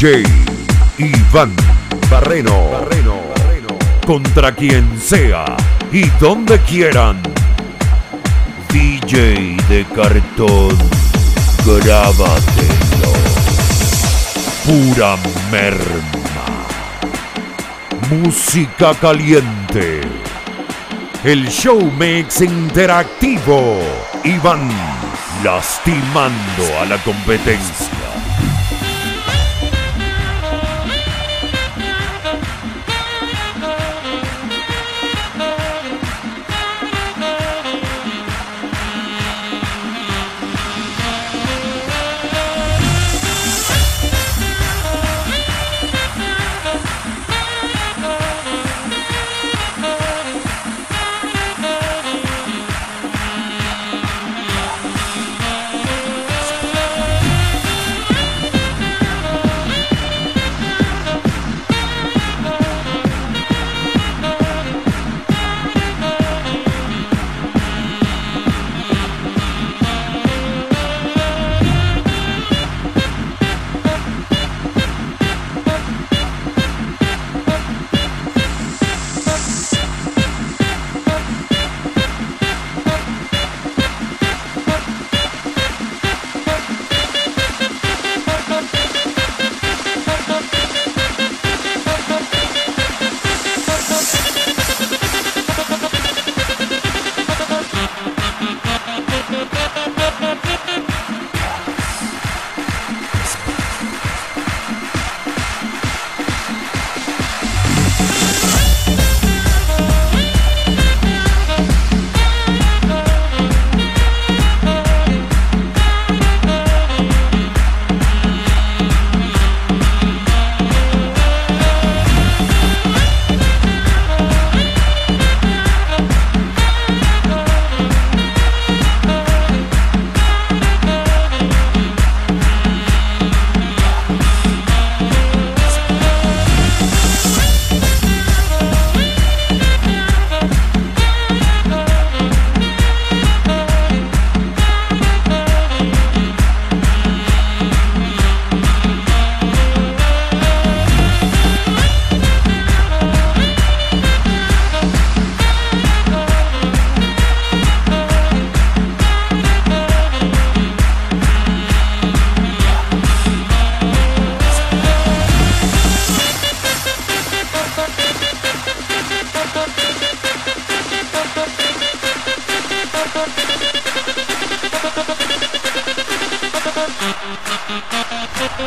DJ Iván Barreno. Barreno. Contra quien sea y donde quieran. DJ de cartón, grábatelo. Pura merma. Música caliente. El show mix interactivo. Iván lastimando a la competencia.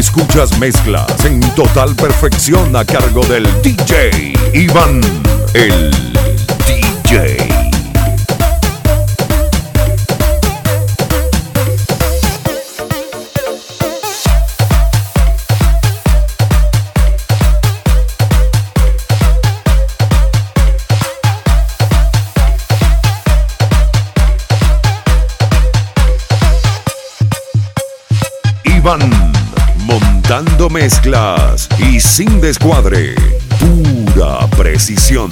Escuchas mezclas en total perfección a cargo del DJ Iván, el mezclas y sin descuadre, pura precisión.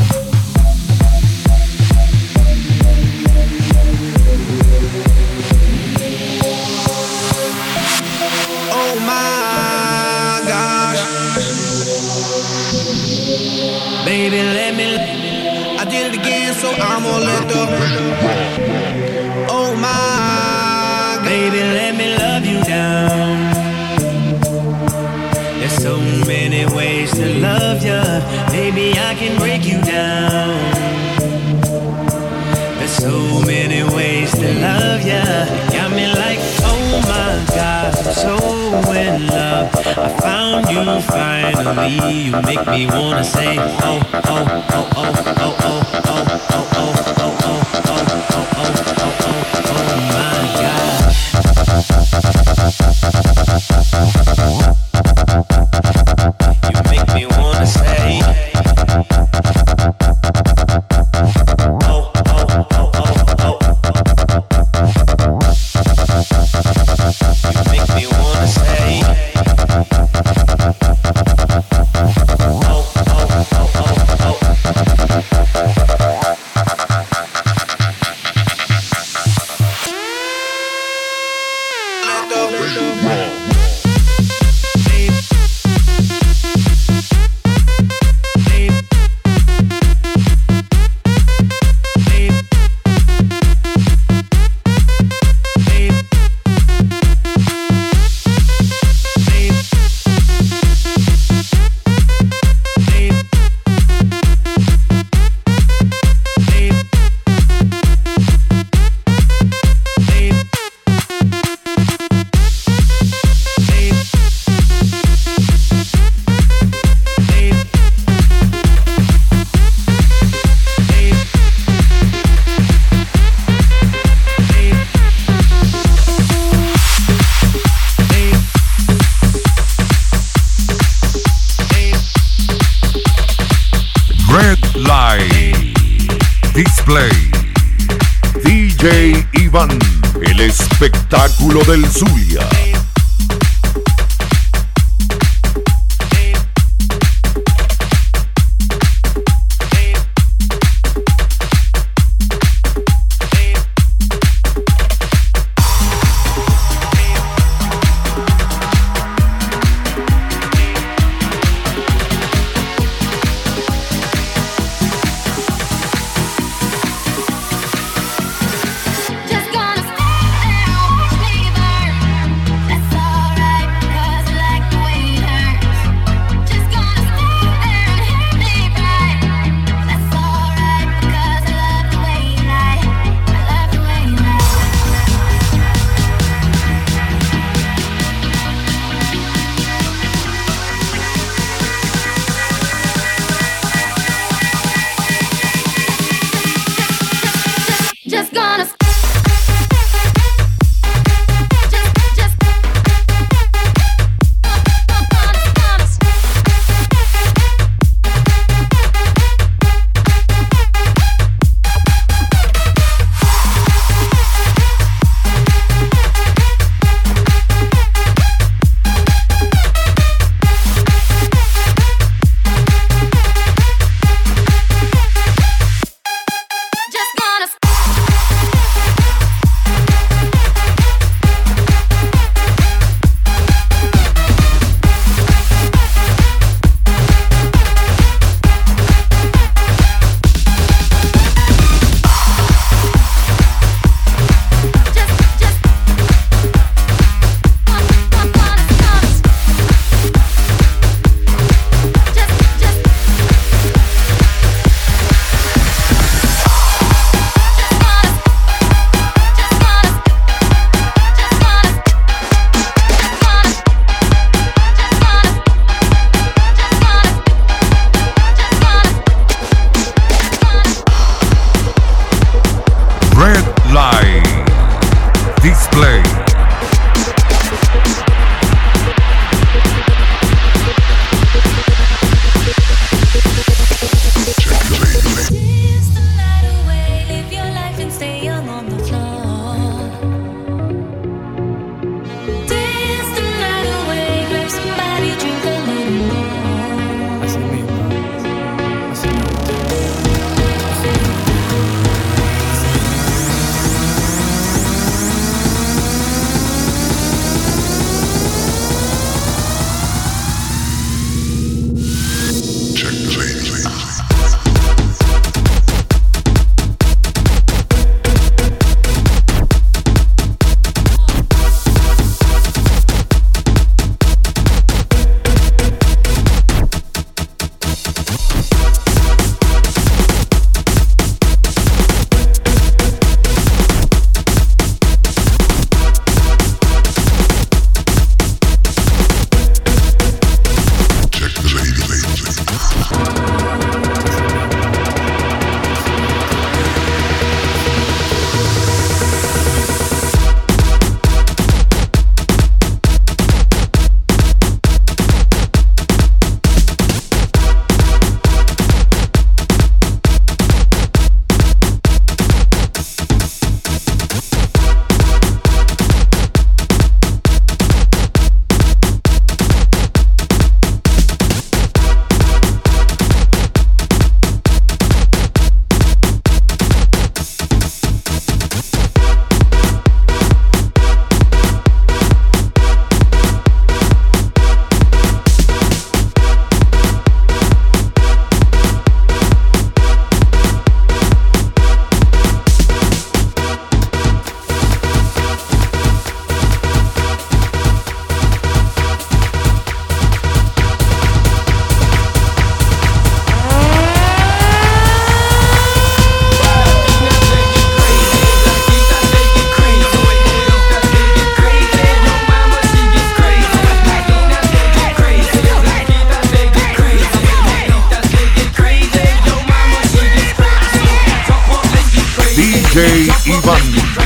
I can break you down. There's so many ways to love ya. Got me like, oh my God, I'm so in love. I found you finally. You make me wanna say, oh, oh, oh, oh, oh, oh, oh, oh, oh, oh, espectáculo del Zulia.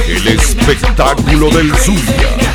El espectáculo del Zulia.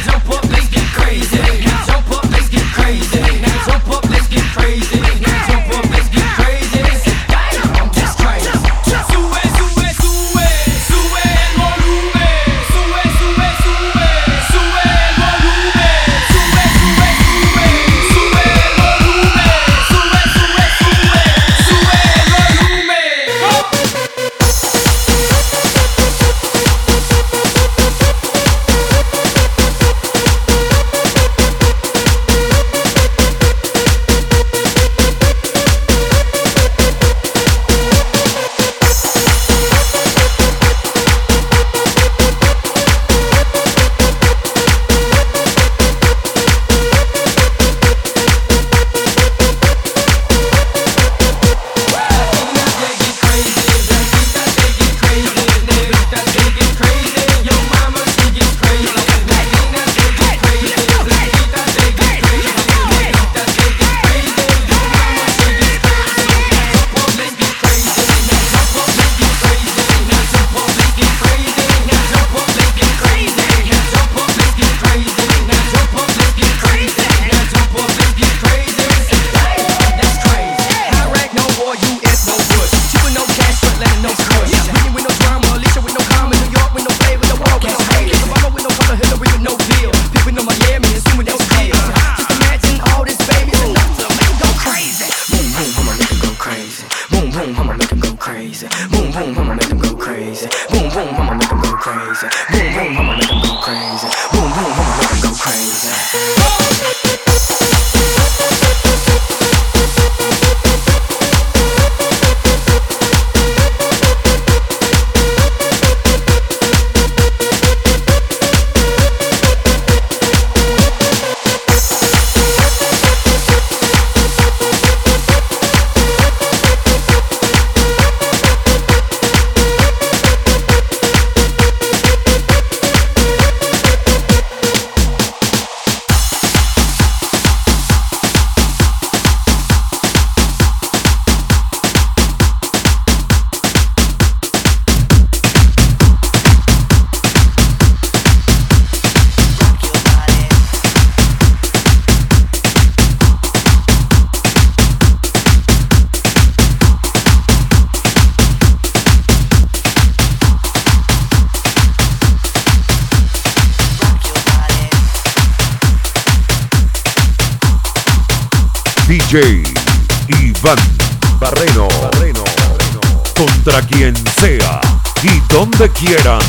Contra quien sea y donde quieran.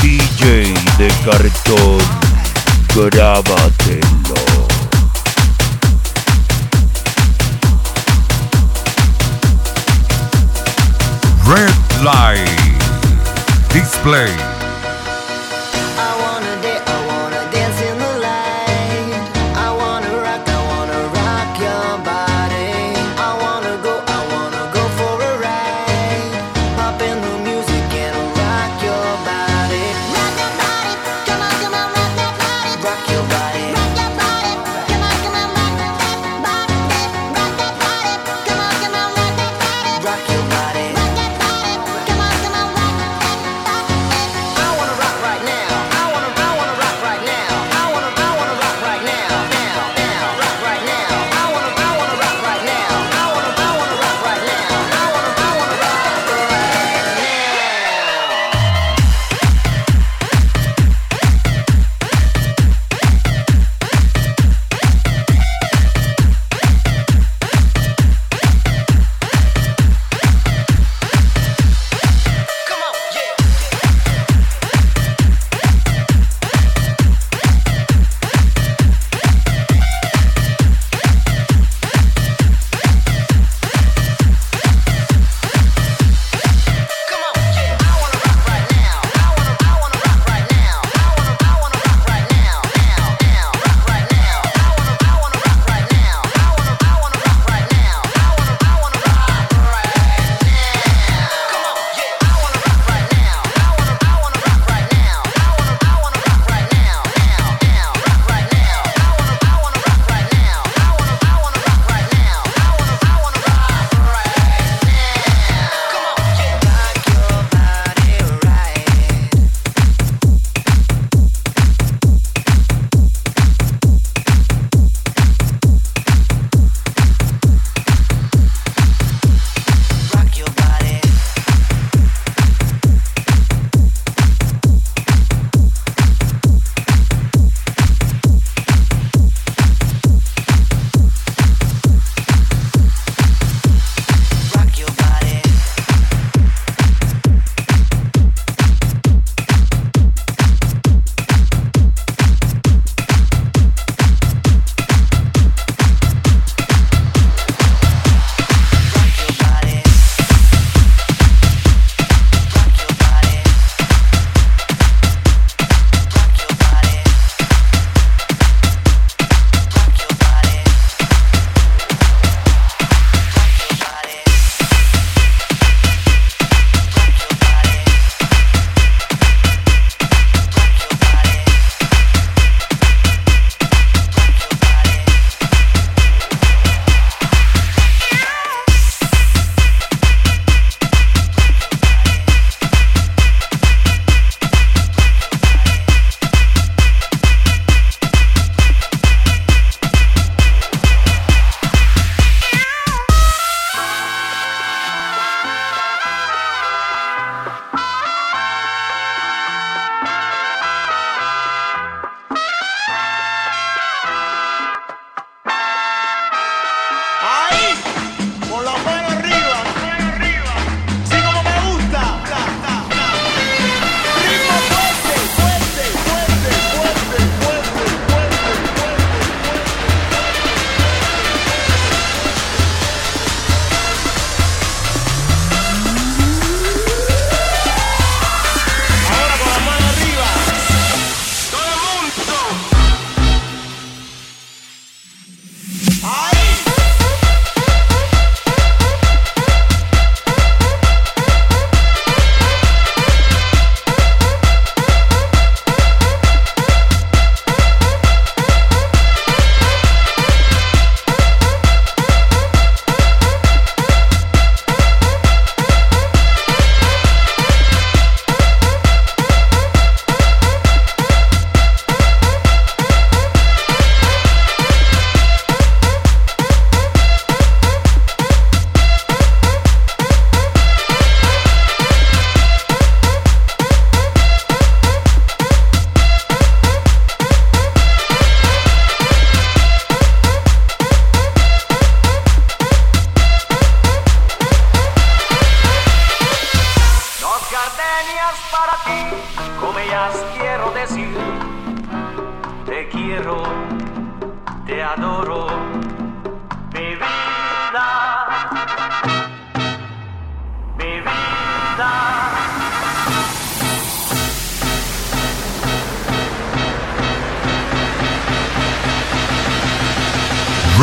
DJ de cartón, grábatelo. Red Light Display.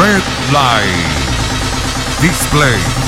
Red Light Display.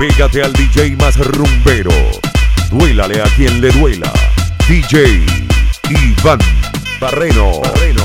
Pégate al DJ más rumbero. Duélale a quien le duela. DJ Iván Barreno. Barreno.